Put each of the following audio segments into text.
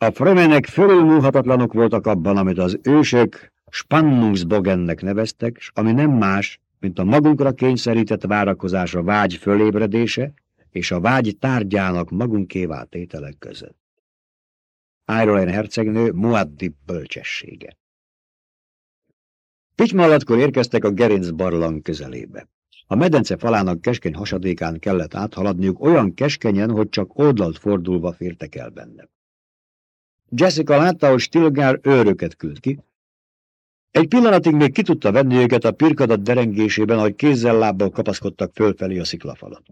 A fremenek fölülmúlhatatlanok voltak abban, amit az ősök Spannungsbogennek neveztek, s ami nem más, mint a magunkra kényszerített várakozásra vágy fölébredése és a vágy tárgyának magunkévá tételek között. Irolen hercegnő Muad'Dib bölcsessége. Pityma alatkor érkeztek a Gerinc barlang közelébe. A medence falának keskeny hasadékán kellett áthaladniuk olyan keskenyen, hogy csak oldalt fordulva fértek el benne. Jessica látta, hogy Stilgár őröket küld ki. Egy pillanatig még ki tudta venni őket a pirkadat derengésében, ahogy kézzel-lábbal kapaszkodtak fölfelé a sziklafalat.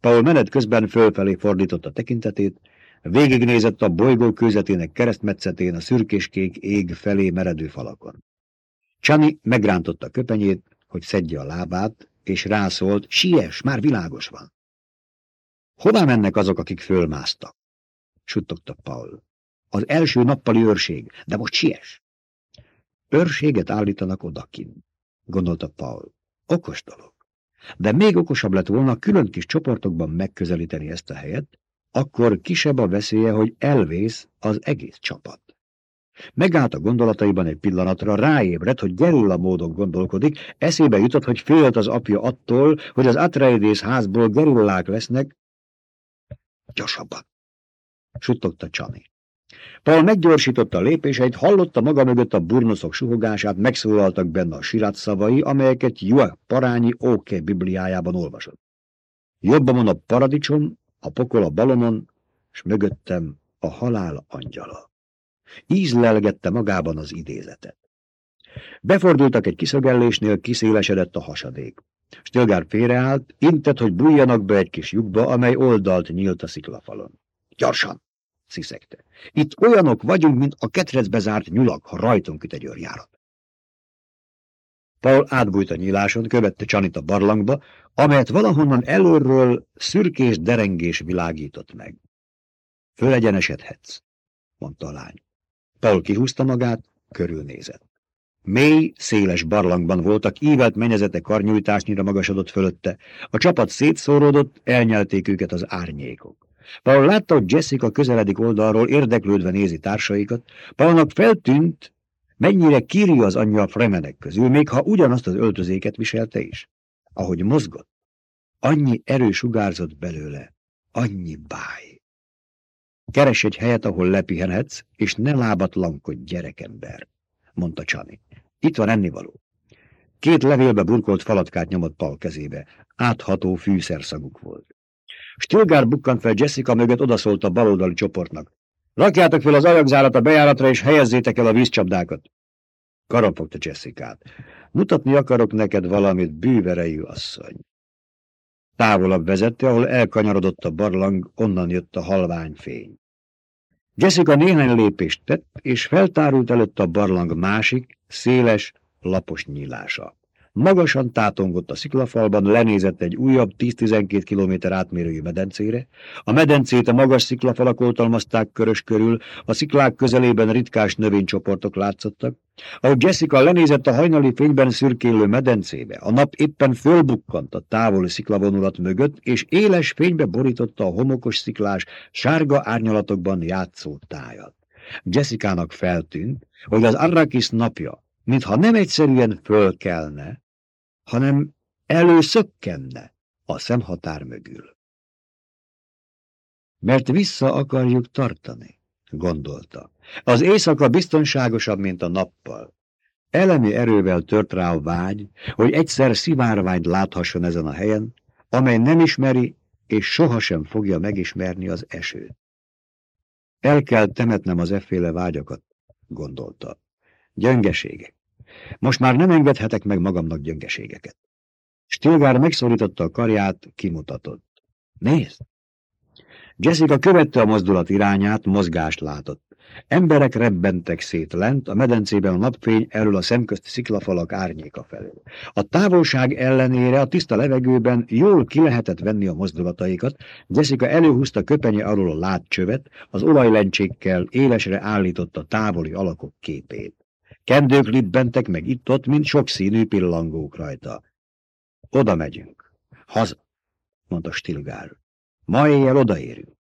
Paul menet közben fölfelé fordította tekintetét, végignézett a bolygó kőzetének keresztmetszetén a szürkéskék ég felé meredő falakon. Csani megrántotta köpenyét, hogy szedje a lábát, és rászólt, siess, már világos van. Hová mennek azok, akik fölmásztak? Suttogta Paul. Az első nappali őrség, de most siess. Őrséget állítanak odakin, gondolta Paul. Okos dolog. De még okosabb lett volna külön kis csoportokban megközelíteni ezt a helyet, akkor kisebb a veszélye, hogy elvész az egész csapat. Megállt a gondolataiban egy pillanatra, ráébredt, hogy gerilla módon gondolkodik, eszébe jutott, hogy félt az apja attól, hogy az Atreides házból gerillák lesznek. Gyorsabban, suttogta Csani. Paul meggyorsította a lépéseit, hallotta maga mögött a burnoszok suhogását, megszólaltak benne a sirát szavai, amelyeket Jua Parányi Óke bibliájában olvasott. Jobban a paradicsom, a pokol a balonon, s mögöttem a halál angyala. Ízlelgette magában az idézetet. Befordultak egy kiszögellésnél, kiszélesedett a hasadék. Stilgár félreállt, intett, hogy bújjanak be egy kis lyukba, amely oldalt nyílt a sziklafalon. Gyorsan! Sziszegte. Itt olyanok vagyunk, mint a ketrecbe zárt nyulak, ha rajtunk üt egy őrjárat. Paul átbújt a nyíláson, követte Csanit a barlangba, amelyet valahonnan előről szürkés derengés világított meg. Fölegyenesedhetsz, mondta a lány. Paul kihúzta magát, körülnézett. Mély, széles barlangban voltak, ívelt menyezete karnyújtásnyira magasodott fölötte. A csapat szétszóródott, elnyelték őket az árnyékok. Paul látta, hogy Jessica közeledik oldalról, érdeklődve nézi társaikat. Paulnak feltűnt, mennyire kiri az anyja a fremenek közül, még ha ugyanazt az öltözéket viselte is. Ahogy mozgott, annyi erő sugárzott belőle, annyi báj. Keres egy helyet, ahol lepihenhetsz, és ne lábatlankodj, gyerekember, mondta Csani. Itt van ennivaló. Két levélbe burkolt falatkát nyomott Paul kezébe. Átható fűszerszaguk volt. Stilgár bukkant fel Jessica mögött, odaszólt a baloldali csoportnak. Rakjátok fel az ajakzárat a bejáratra, és helyezzétek el a vízcsapdákat. Karapogta Jessica-t. Mutatni akarok neked valamit, bűverejű asszony. Távolabb vezette, ahol elkanyarodott a barlang, onnan jött a halvány fény. Jessica néhány lépést tett, és feltárult előtt a barlang másik, széles, lapos nyílása. Magasan tátongott a sziklafalban, lenézett egy újabb 10-12 kilométer átmérőjű medencére. A medencét a magas sziklafalak oltalmazták körös körül, a sziklák közelében ritkás növénycsoportok látszottak. Ahogy Jessica lenézett a hajnali fényben szürkélő medencébe, a nap éppen fölbukkant a távoli sziklavonulat mögött, és éles fénybe borította a homokos sziklás, sárga árnyalatokban játszó tájat. Jessica-nak feltűnt, hogy az Arrakis napja, mintha nem egyszerűen fölkelne, hanem előszökkenne a szemhatár mögül. Mert vissza akarjuk tartani, gondolta. Az éjszaka biztonságosabb, mint a nappal. Elemi erővel tört rá a vágy, hogy egyszer szivárványt láthasson ezen a helyen, amely nem ismeri és sohasem fogja megismerni az esőt. El kell temetnem az efféle vágyakat, gondolta. Gyöngeségek. Most már nem engedhetek meg magamnak gyöngeségeket. Stilgár megszólította a karját, kimutatott. Nézd! Jessica követte a mozdulat irányát, mozgást látott. Emberek rebbentek szét lent, a medencében a napfény erről a szemközt sziklafalak árnyéka felől. A távolság ellenére a tiszta levegőben jól ki lehetett venni a mozdulataikat, Jessica előhúzta köpenye alól a látcsövet, az olajlencsékkel élesre állította távoli alakok képét. Kendők libbentek meg itt-ott, mint sokszínű pillangók rajta. Oda megyünk. Haza, mondta Stilgár. Ma éjjel odaérünk.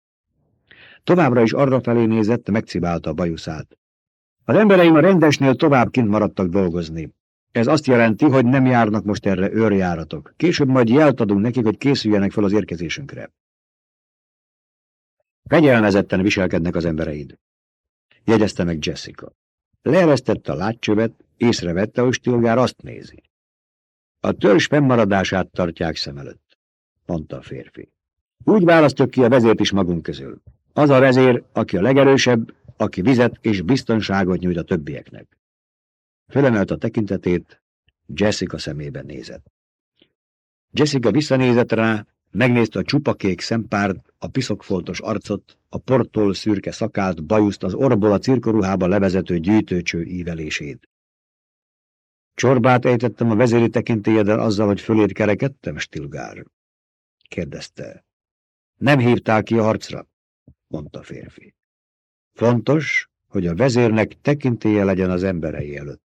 Továbbra is arra felé nézett, megcibálta a bajuszát. Az embereim a rendesnél tovább kint maradtak dolgozni. Ez azt jelenti, hogy nem járnak most erre őrjáratok. Később majd jelt adunk nekik, hogy készüljenek fel az érkezésünkre. Fegyelmezetten viselkednek az embereid. Jegyezte meg Jessica. Leeresztette a látcsövet, észrevette, hogy Stilgár azt nézi. A törzs fennmaradását tartják szem előtt, mondta a férfi. Úgy választjuk ki a vezért is magunk közül. Az a vezér, aki a legerősebb, aki vizet és biztonságot nyújt a többieknek. Fölemelt a tekintetét, Jessica szemébe nézett. Jessica visszanézett rá, megnézte a csupakék szempárt, a piszokfoltos arcot, a portól szürke szakált, bajuszt az orból a cirkoruhába levezető gyűjtőcső ívelését. Csorbát ejtettem a vezéri tekintélyeden azzal, hogy fölét kerekedtem, Stilgár? kérdezte. Nem hívtál ki a harcra? mondta a férfi. Fontos, hogy a vezérnek tekintélye legyen az emberei előtt,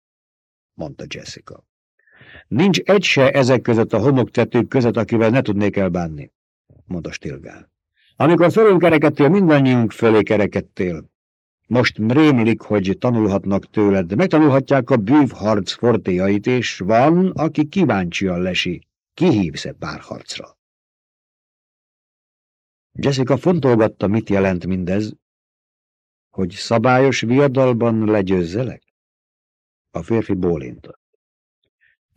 mondta Jessica. Nincs egy se ezek között a homoktetők között, akivel ne tudnék elbánni, mondta Stilgár. Amikor fölülkerekedtél, mindannyiunk fölé kerekedtél. Most rémlik, hogy tanulhatnak tőled, de megtanulhatják a bűvharc fortéjait, és van, aki kíváncsian lesi. Kihívsz-e párharcra? Jessica fontolgatta, mit jelent mindez, hogy szabályos viadalban legyőzzelek? A férfi bólintott.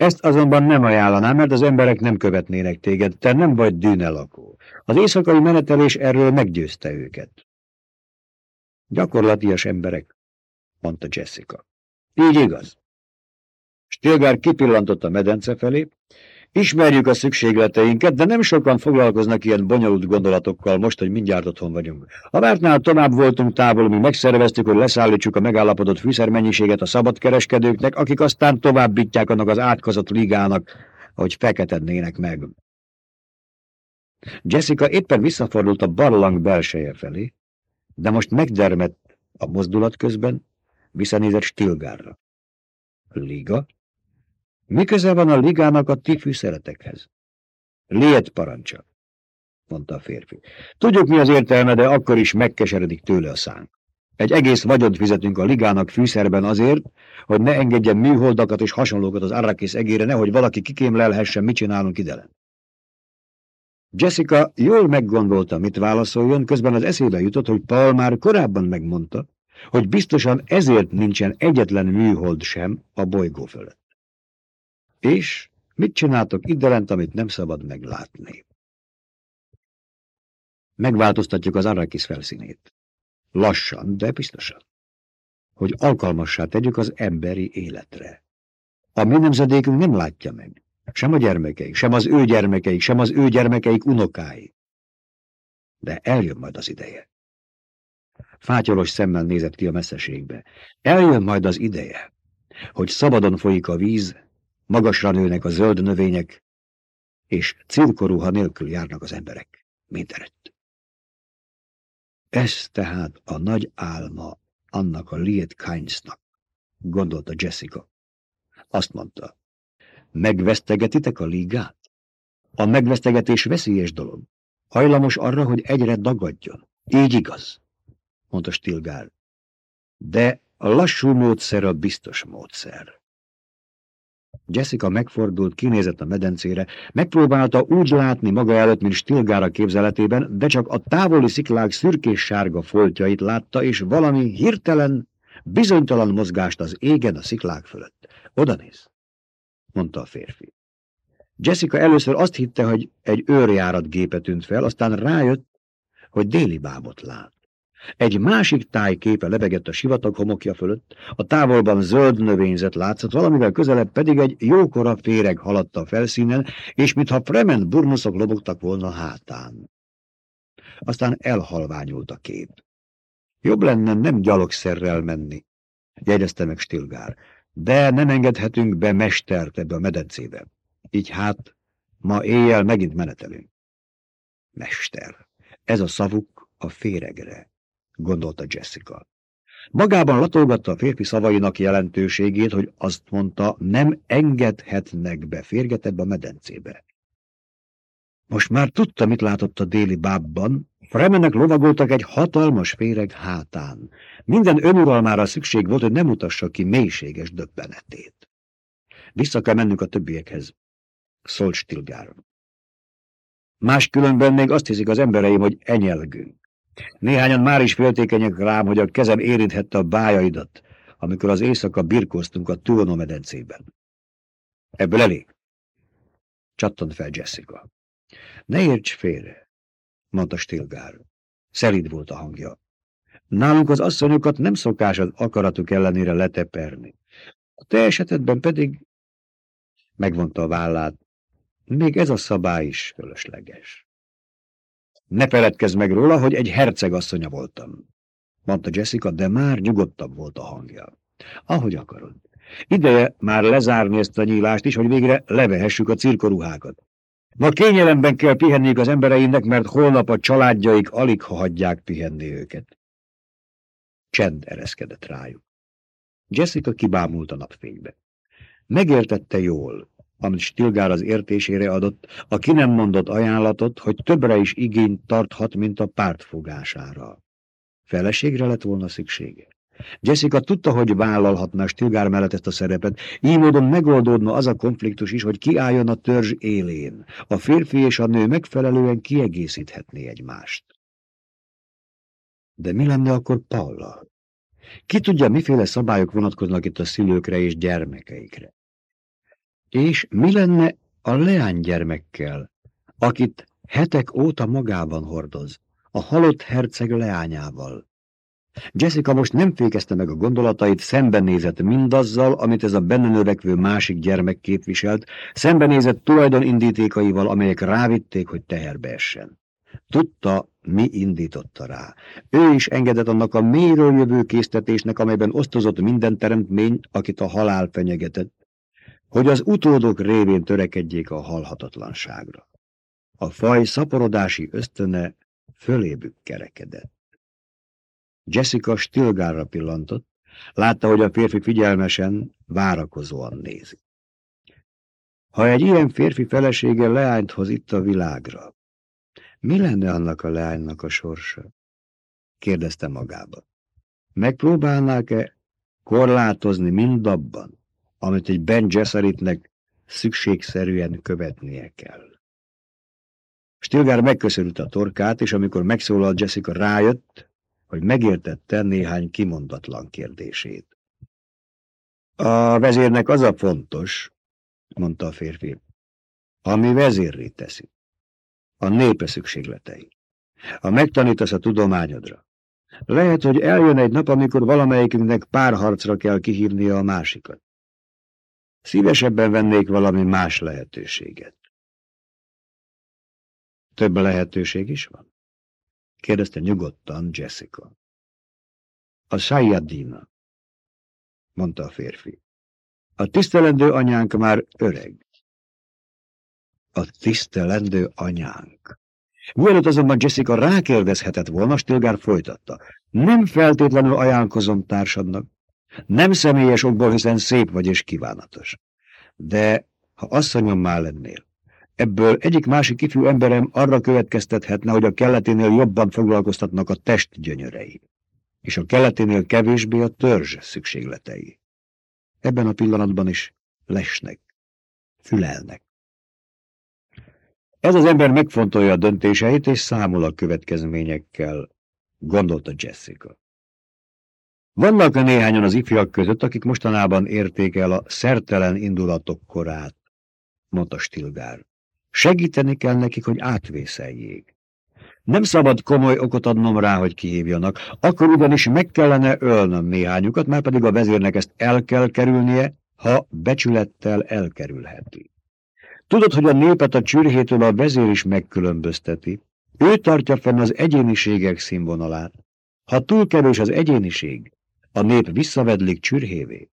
Ezt azonban nem ajánlanám, mert az emberek nem követnének téged, te nem vagy dűnelakó. Az éjszakai menetelés erről meggyőzte őket. Gyakorlatias emberek, mondta Jessica. Így igaz. Stilgár kipillantott a medence felé, Ismerjük a szükségleteinket, de nem sokan foglalkoznak ilyen bonyolult gondolatokkal most, hogy mindjárt otthon vagyunk. A vártnál tovább voltunk távol, mi megszerveztük, hogy leszállítsuk a megállapodott fűszermennyiséget a szabadkereskedőknek, akik aztán továbbítják annak az átkozott ligának, hogy feketednének meg. Jessica éppen visszafordult a barlang belseje felé, de most megdermett a mozdulat közben, visszanézett Stilgárra. Liga? Mi köze van a ligának a ti fűszeretekhez? Liet parancsa, mondta a férfi. Tudjuk, mi az értelme, de akkor is megkeseredik tőle a szánk. Egy egész vagyont fizetünk a ligának fűszerben azért, hogy ne engedjen műholdakat és hasonlókat az Arrakis egére, nehogy valaki kikémlelhessen, mit csinálunk idelen. Jessica jól meggondolta, mit válaszoljon, közben az eszébe jutott, hogy Paul már korábban megmondta, hogy biztosan ezért nincsen egyetlen műhold sem a bolygó fölött. És mit csináltok iddelent, amit nem szabad meglátni? Megváltoztatjuk az Arrakis felszínét. Lassan, de biztosan. Hogy alkalmassá tegyük az emberi életre. A mi nemzedékünk nem látja meg. Sem a gyermekeik, sem az ő gyermekeik, sem az ő gyermekeik unokái. De eljön majd az ideje. Fátyolos szemmel nézett ki a messzeségbe. Eljön majd az ideje, hogy szabadon folyik a víz, magasra nőnek a zöld növények, és cirkoruha nélkül járnak az emberek mindenütt. Ez tehát a nagy álma annak a Liet Kynesnak, gondolta Jessica. Azt mondta, megvesztegetitek a ligát? A megvesztegetés veszélyes dolog. Hajlamos arra, hogy egyre dagadjon. Így igaz, mondta Stilgár. De a lassú módszer a biztos módszer. Jessica megfordult, kinézett a medencére, megpróbálta úgy látni maga előtt, mint Stilgára képzeletében, de csak a távoli sziklák szürkés-sárga foltjait látta, és valami hirtelen, bizonytalan mozgást az égen a sziklák fölött. Oda néz, mondta a férfi. Jessica először azt hitte, hogy egy őrjárat gépe tűnt fel, aztán rájött, hogy déli bábot lát. Egy másik táj képe lebegett a sivatag homokja fölött, a távolban zöld növényzet látszott, valamivel közelebb pedig egy jókora féreg haladt a felszínen, és mintha Fremen burnuszok lobogtak volna hátán. Aztán elhalványult a kép. Jobb lenne nem gyalogszerrel menni, jegyezte meg Stilgár, de nem engedhetünk be mestert ebbe a medencébe. Így hát, ma éjjel megint menetelünk. Mester. Ez a szavuk a féregre gondolta Jessica. Magában latolgatta a férfi szavainak jelentőségét, hogy azt mondta, nem engedhetnek be férget ebbe a medencébe. Most már tudta, mit látott a déli bábban, Fremennek lovagoltak egy hatalmas féreg hátán. Minden önuralmára szükség volt, hogy nem mutassa ki mélységes döbbenetét. Vissza kell mennünk a többiekhez, szólt Stilgár. Máskülönben még azt hiszik az embereim, hogy enyelgünk. Néhányan már is féltékenyek rám, hogy a kezem érinthette a bájaidat, amikor az éjszaka birkóztunk a Tuono medencében. Ebből elég. Csattant fel Jessica. Ne érts félre, mondta Stilgár. Szelid volt a hangja. Nálunk az asszonyokat nem szokás az akaratuk ellenére leteperni. A te esetedben pedig megvonta a vállát. Még ez a szabály is fölösleges. Ne feledkezz meg róla, hogy egy herceg asszonya voltam, mondta Jessica, de már nyugodtabb volt a hangja. Ahogy akarod. Ideje már lezárni ezt a nyílást is, hogy végre levehessük a cirkoruhákat. Ma kényelemben kell pihenniük az embereinek, mert holnap a családjaik alig ha hagyják pihenni őket. Csend ereszkedett rájuk. Jessica kibámult a napfénybe. Megértette jól, amit Stilgár az értésére adott, a ki nem mondott ajánlatot, hogy többre is igényt tarthat, mint a pártfogására. Feleségre lett volna szüksége. Jessica tudta, hogy vállalhatná Stilgár mellett ezt a szerepet, így módon megoldódna az a konfliktus is, hogy kiálljon a törzs élén. A férfi és a nő megfelelően kiegészíthetné egymást. De mi lenne akkor Paula? Ki tudja, miféle szabályok vonatkoznak itt a szülőkre és gyermekeikre? És mi lenne a leánygyermekkel, akit hetek óta magában hordoz, a halott herceg leányával? Jessica most nem fékezte meg a gondolatait, szembenézett mindazzal, amit ez a benne növekvő másik gyermek képviselt, szembenézett tulajdonindítékaival, amelyek rávitték, hogy teherbe essen. Tudta, mi indította rá. Ő is engedett annak a mélyről jövő késztetésnek, amelyben osztozott minden teremtmény, akit a halál fenyegetett, hogy az utódok révén törekedjék a halhatatlanságra. A faj szaporodási ösztöne fölébük kerekedett. Jessica Stilgárra pillantott, látta, hogy a férfi figyelmesen, várakozóan nézi. Ha egy ilyen férfi felesége leányt hoz itt a világra, mi lenne annak a leánynak a sorsa? kérdezte magába. Megpróbálnák-e korlátozni mindabban, amit egy Ben Gesseritnek szükségszerűen követnie kell? Stilgár megköszönült a torkát, és amikor megszólalt Jessica rájött, hogy megértette néhány kimondatlan kérdését. A vezérnek az a fontos, mondta a férfi, ami vezérré teszi. A népe szükségletei. Ha megtanítasz a tudományodra. Lehet, hogy eljön egy nap, amikor valamelyikünknek párharcra kell kihívnia a másikat. Szívesebben vennék valami más lehetőséget. Több lehetőség is van? kérdezte nyugodtan Jessica. A Sayyadina, mondta a férfi. A tisztelendő anyánk már öreg. A tisztelendő anyánk. Mielőtt azonban Jessica rákérdezhetett volna, Stilgár folytatta. Nem feltétlenül ajánlkozom társadnak. Nem személyes okból, hiszen szép vagy és kívánatos. De ha asszonyom már lennél, Ebből egyik másik ifjú emberem arra következtethetne, hogy a kelleténél jobban foglalkoztatnak a test gyönyörei, és a kelleténél kevésbé a törzs szükségletei. Ebben a pillanatban is lesnek, fülelnek. Ez az ember megfontolja a döntéseit, és számol a következményekkel, gondolta Jessica. Vannak -e néhányan az ifjak között, akik mostanában érték el a szertelen indulatok korát, mondta Stilgár. Segíteni kell nekik, hogy átvészeljék. Nem szabad komoly okot adnom rá, hogy kihívjanak, akkor ugyanis meg kellene ölnöm néhányukat, már pedig a vezérnek ezt el kell kerülnie, ha becsülettel elkerülheti. Tudod, hogy a népet a csürhétől a vezér is megkülönbözteti. Ő tartja fenn az egyéniségek színvonalát. Ha túl kevés az egyéniség, a nép visszavedlik csürhévé.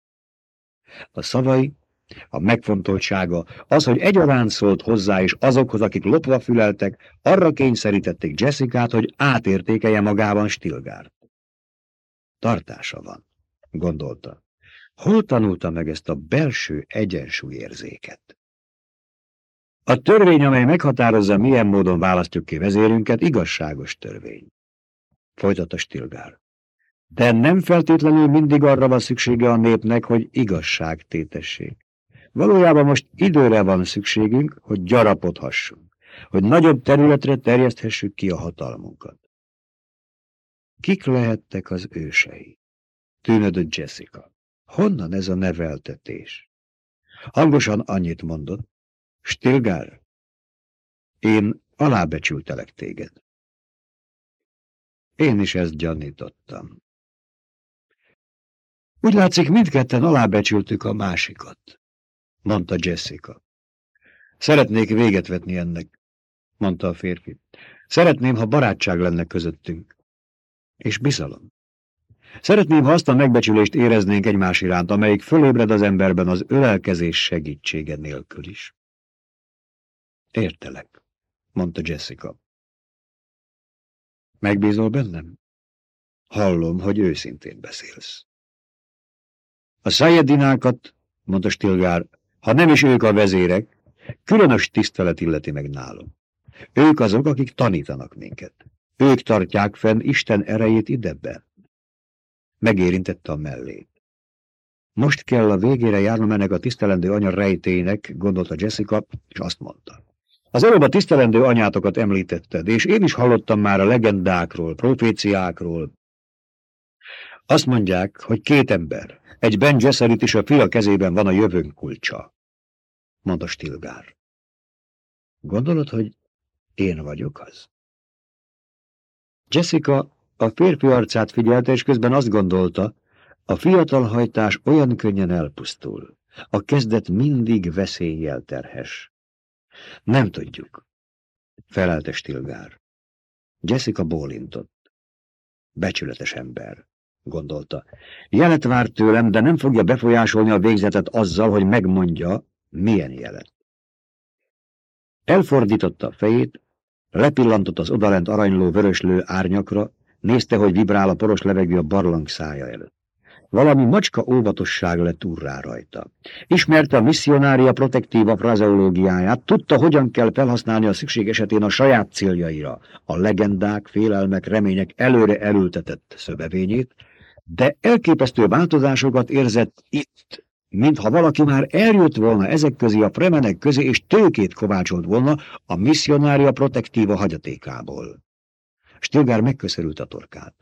A szavai a megfontoltsága, az, hogy egyaránt szólt hozzá és azokhoz, akik lopva füleltek, arra kényszerítették Jessica-t, hogy átértékelje magában Stilgárt. Tartása van, gondolta. Hol tanulta meg ezt a belső egyensúlyérzéket? A törvény, amely meghatározza, milyen módon választjuk ki vezérünket, igazságos törvény. Folytatta Stilgár. De nem feltétlenül mindig arra van szüksége a népnek, hogy igazság tétessék. Valójában most időre van szükségünk, hogy gyarapodhassunk, hogy nagyobb területre terjeszthessük ki a hatalmunkat. Kik lehettek az ősei? Tűnödött Jessica. Honnan ez a neveltetés? Hangosan annyit mondott. Stilgár, én alábecsültelek téged. Én is ezt gyanítottam. Úgy látszik, mindketten alábecsültük a másikat, mondta Jessica. Szeretnék véget vetni ennek, mondta a férfi. Szeretném, ha barátság lenne közöttünk. És bizalom. Szeretném, ha azt a megbecsülést éreznénk egymás iránt, amelyik fölébred az emberben az ölelkezés segítsége nélkül is. Értelek, mondta Jessica. Megbízol bennem? Hallom, hogy őszintén beszélsz. A szájedinákat, mondta Stilgár, ha nem is ők a vezérek, különös tisztelet illeti meg nálunk. Ők azok, akik tanítanak minket. Ők tartják fenn Isten erejét idebben. Megérintette a mellét. Most kell a végére járnom ennek a tisztelendő anya rejtének, gondolta Jessica, és azt mondta. Az előbb a tisztelendő anyátokat említetted, és én is hallottam már a legendákról, proféciákról. Azt mondják, hogy két ember, egy Ben Gesserit is a fia kezében van a jövőnk kulcsa, mondta Stilgár. Gondolod, hogy én vagyok az? Jessica a férfi arcát figyelte, és közben azt gondolta, a fiatal hajtás olyan könnyen elpusztul. A kezdet mindig veszéllyel terhes. Nem tudjuk, felelte Stilgár. Jessica bólintott. Becsületes ember, gondolta. Jelet vár tőlem, de nem fogja befolyásolni a végzetet azzal, hogy megmondja, milyen jelet. Elfordította a fejét, lepillantott az odalent aranyló vöröslő árnyakra, nézte, hogy vibrál a poros levegő a barlang szája előtt. Valami macska óvatosság lett urrá rajta. Ismerte a misszionária protektíva frazeológiáját, tudta, hogyan kell felhasználni a szükség esetén a saját céljaira, a legendák, félelmek, remények előre elültetett szövevényét, de elképesztő változásokat érzett itt, mintha valaki már eljött volna ezek közé a premenek közé, és tőkét kovácsolt volna a misszionária protektíva hagyatékából. Stilgár megköszörült a torkát.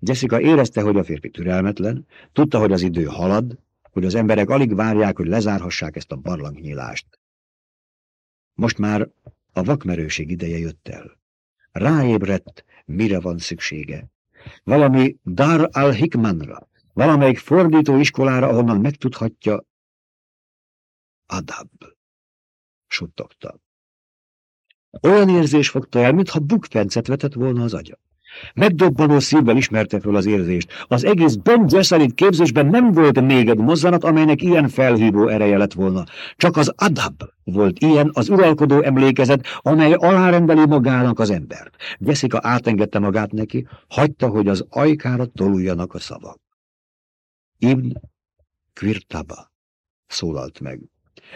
Jessica érezte, hogy a férfi türelmetlen, tudta, hogy az idő halad, hogy az emberek alig várják, hogy lezárhassák ezt a barlangnyilást. Most már a vakmerőség ideje jött el. Ráébredt, mire van szüksége. Valami Dar al-Hikmanra, valamelyik fordító iskolára, ahonnan megtudhatja. Adab, suttogta. Olyan érzés fogta el, mintha bukfencet vetett volna az agya. Megdobbanó szívvel ismerte föl az érzést. Az egész Ben Gesserit képzésben nem volt még egy mozzanat, amelynek ilyen felhívó ereje lett volna. Csak az adab volt ilyen az uralkodó emlékezet, amely alárendeli magának az embert. Jessica átengedte magát neki, hagyta, hogy az ajkára toluljanak a szavak. Ibn Quirtaba szólalt meg.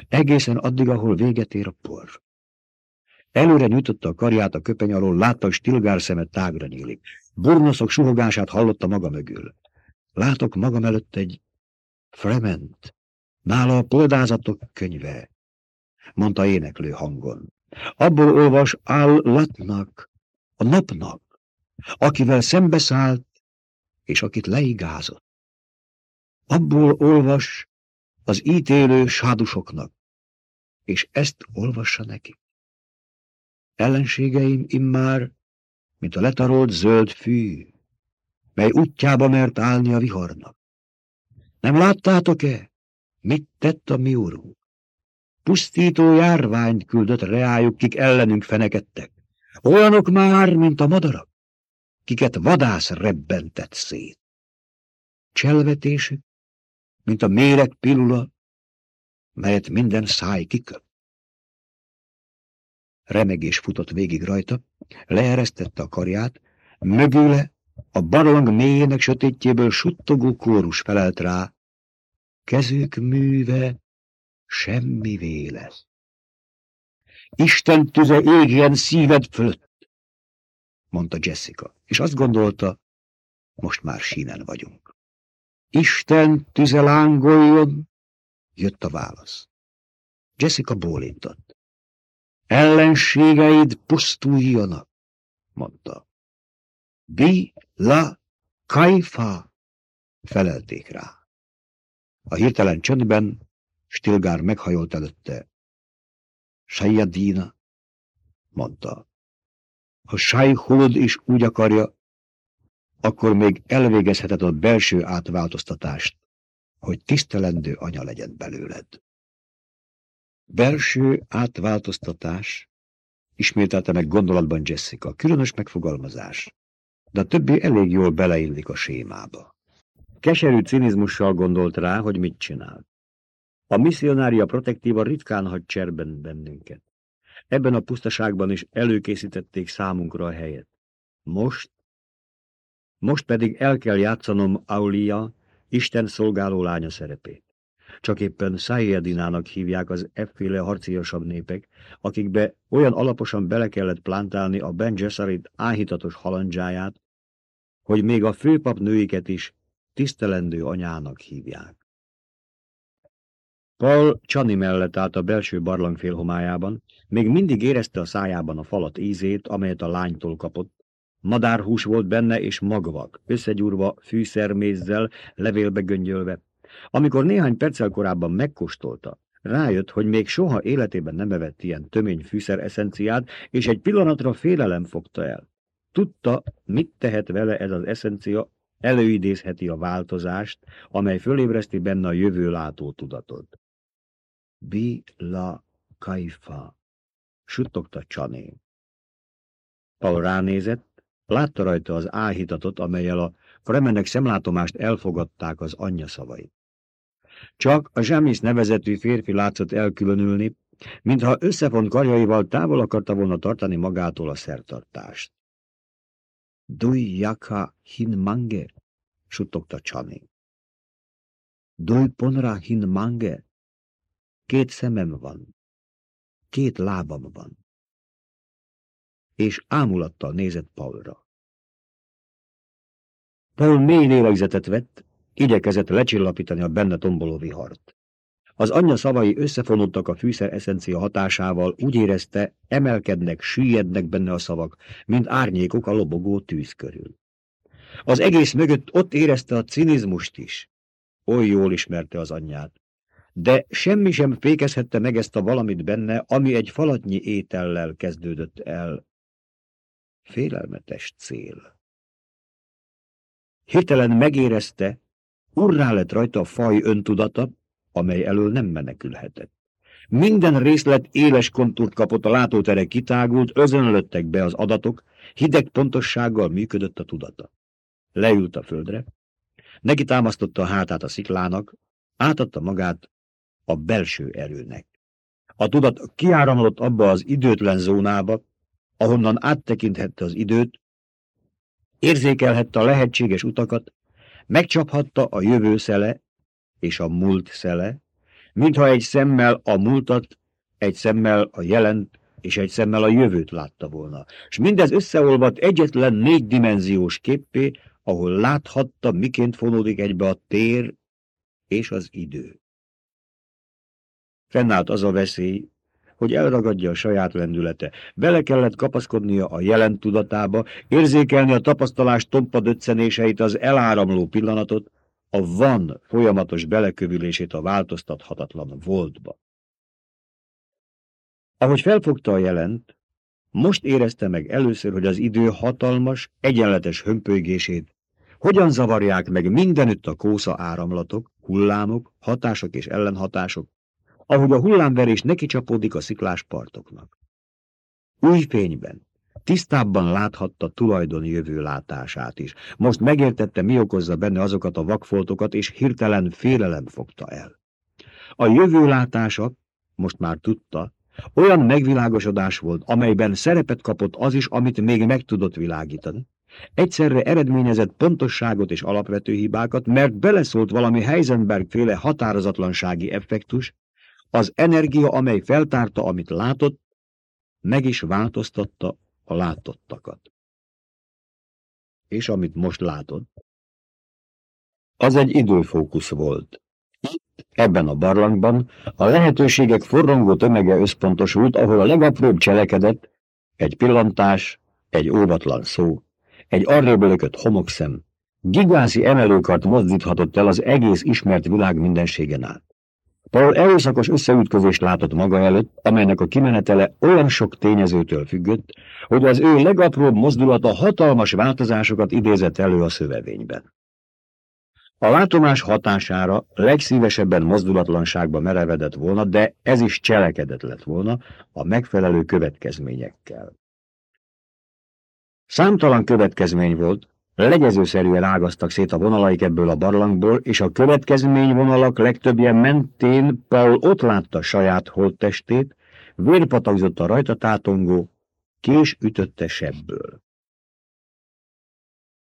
Egészen addig, ahol véget ér a por. Előre nyújtotta a karját a köpeny alól, látta, hogy stilgár szeme tágra nyílik. Burnoszok suhogását hallotta maga mögül. Látok magam előtt egy Frement, nála a poldázatok könyve, mondta éneklő hangon. Abból olvas Latnak, a napnak, akivel szembeszállt, és akit leigázott. Abból olvas az ítélő sádusoknak, és ezt olvassa neki. Ellenségeim immár, mint a letarolt zöld fű, mely útjába mert állni a viharnak. Nem láttátok-e, mit tett a mi úrunk? Pusztító járványt küldött reájuk, kik ellenünk fenekedtek. Olyanok már, mint a madarak, kiket vadász rebbentett szét. Cselvetésük, mint a méreg pilula, melyet minden száj kiköp. Remegés futott végig rajta, leeresztette a karját, mögüle a barlang mélyének sötétjéből suttogó kórus felelt rá. Kezük műve semmi lesz. Isten tüze égjen szíved fölött, mondta Jessica, és azt gondolta, most már sínen vagyunk. Isten tüze lángoljon, jött a válasz. Jessica bólintott. Ellenségeid pusztuljanak, mondta. Bi la kaifa, felelték rá. A hirtelen csöndben Stilgár meghajolt előtte. Sajjadína, mondta. Ha Sajhulod is úgy akarja, akkor még elvégezheted a belső átváltoztatást, hogy tisztelendő anya legyen belőled. Belső átváltoztatás, ismételte meg gondolatban Jessica, különös megfogalmazás, de a többi elég jól beleillik a sémába. Keserű cinizmussal gondolt rá, hogy mit csinál. A misszionária protektíva ritkán hagy cserben bennünket. Ebben a pusztaságban is előkészítették számunkra a helyet. Most, most pedig el kell játszanom Aulia, Isten szolgáló lánya szerepét. Csak éppen Szájedinának hívják az efféle harciasabb népek, akikbe olyan alaposan bele kellett plántálni a Ben Gesserit áhítatos halandzsáját, hogy még a főpap nőiket is tisztelendő anyának hívják. Paul Csani mellett állt a belső barlang félhomájában, még mindig érezte a szájában a falat ízét, amelyet a lánytól kapott. Madárhús volt benne, és magvak, összegyúrva, fűszermézzel, levélbe göngyölve. Amikor néhány perccel korábban megkóstolta, rájött, hogy még soha életében nem evett ilyen tömény fűszer eszenciát, és egy pillanatra félelem fogta el. Tudta, mit tehet vele ez az eszencia, előidézheti a változást, amely fölébreszti benne a jövő látó tudatot. Bi la kaifa, suttogta Csané. Paul ránézett, látta rajta az áhítatot, amelyel a Fremennek szemlátomást elfogadták az anyja szavait. Csak a Zsemis nevezetű férfi látszott elkülönülni, mintha összefont karjaival távol akarta volna tartani magától a szertartást. Hin mange, suttogta Csani. Dui ponra hin mange, Két szemem van, két lábam van. És ámulattal nézett Paulra. Paul mély lélegzetet vett, igyekezett lecsillapítani a benne tomboló vihart. Az anyja szavai összefonódtak a fűszer eszencia hatásával, úgy érezte, emelkednek, süllyednek benne a szavak, mint árnyékok a lobogó tűz körül. Az egész mögött ott érezte a cinizmust is. Oly jól ismerte az anyját de semmi sem fékezhette meg ezt a valamit benne, ami egy falatnyi étellel kezdődött el. Félelmetes cél. Hirtelen megérezte, urrá lett rajta a faj öntudata, amely elől nem menekülhetett. Minden részlet éles kontúrt kapott, a látótere kitágult, özönlöttek be az adatok, hideg pontossággal működött a tudata. Leült a földre, neki támasztotta a hátát a sziklának, átadta magát a belső erőnek. A tudat kiáramlott abba az időtlen zónába, ahonnan áttekinthette az időt, érzékelhette a lehetséges utakat, megcsaphatta a jövő szele és a múlt szele, mintha egy szemmel a múltat, egy szemmel a jelent és egy szemmel a jövőt látta volna. És mindez összeolvadt egyetlen négydimenziós képpé, ahol láthatta, miként fonódik egybe a tér és az idő. Fennállt az a veszély, hogy elragadja a saját lendülete. Bele kellett kapaszkodnia a jelent tudatába, érzékelni a tapasztalás tompa döccenéseit, az eláramló pillanatot, a van folyamatos belekövülését a változtathatatlan voltba. Ahogy felfogta a jelent, most érezte meg először, hogy az idő hatalmas, egyenletes hömpölygését, hogyan zavarják meg mindenütt a kósza áramlatok, hullámok, hatások és ellenhatások, ahogy a hullámverés neki csapódik a sziklás partoknak. Új fényben, tisztábban láthatta tulajdon jövő látását is. Most megértette, mi okozza benne azokat a vakfoltokat, és hirtelen félelem fogta el. A jövő látása, most már tudta, olyan megvilágosodás volt, amelyben szerepet kapott az is, amit még meg tudott világítani. Egyszerre eredményezett pontosságot és alapvető hibákat, mert beleszólt valami Heisenberg-féle határozatlansági effektus, az energia, amely feltárta, amit látott, meg is változtatta a látottakat. És amit most látod, az egy időfókusz volt. Itt, ebben a barlangban a lehetőségek forrongó tömege összpontosult, ahol a legapróbb cselekedet, egy pillantás, egy óvatlan szó, egy arrébb homokszem, gigázi emelőkart mozdíthatott el az egész ismert világ mindenségen át. Paul erőszakos összeütközést látott maga előtt, amelynek a kimenetele olyan sok tényezőtől függött, hogy az ő legapróbb mozdulata hatalmas változásokat idézett elő a szövevényben. A látomás hatására legszívesebben mozdulatlanságba merevedett volna, de ez is cselekedett lett volna a megfelelő következményekkel. Számtalan következmény volt, Legyezőszerűen ágaztak szét a vonalaik ebből a barlangból, és a vonalak legtöbbje mentén Paul ott látta saját holttestét, vérpatagzott a rajta tátongó, kés ütötte sebből.